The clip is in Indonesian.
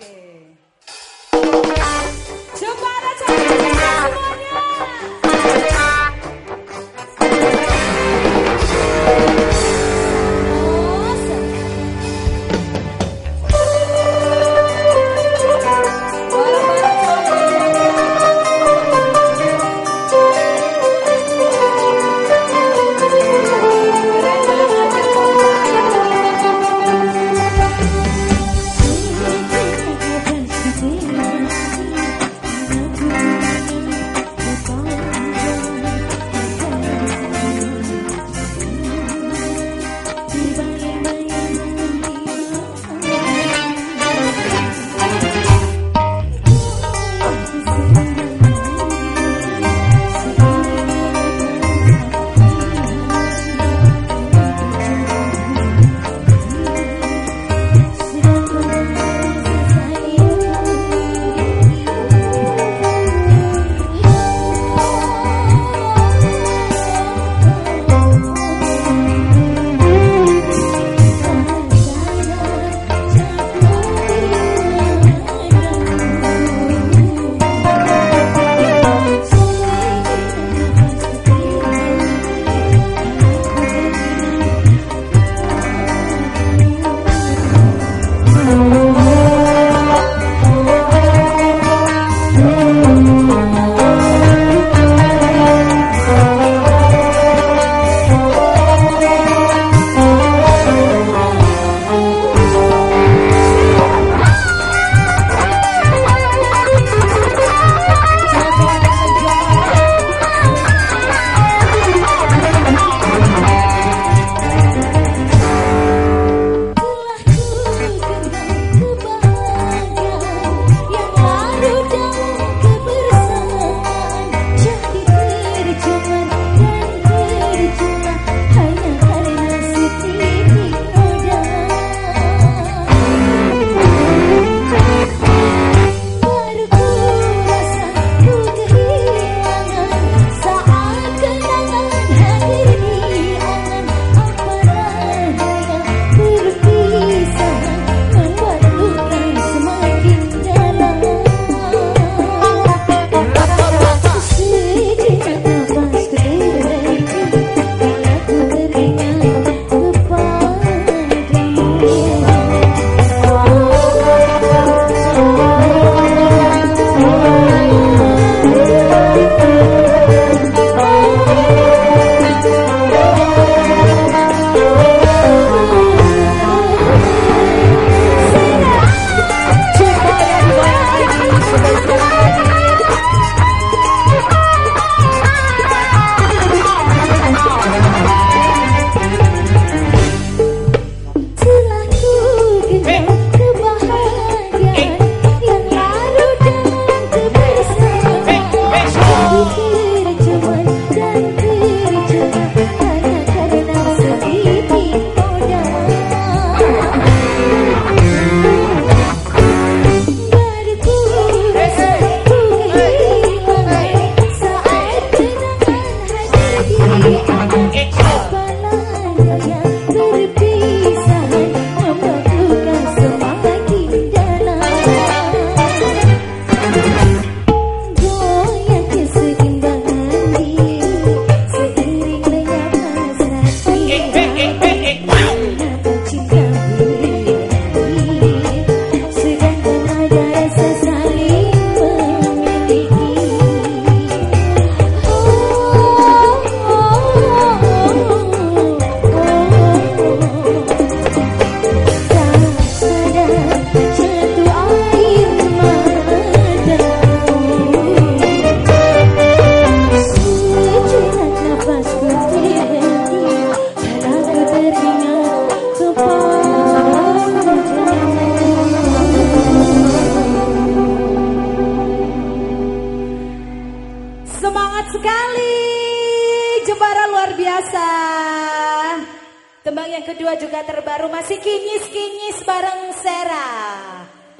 이렇게. 정말 하자! Tembang yang kedua juga terbaru masih kinyis-kinyis bareng Sera.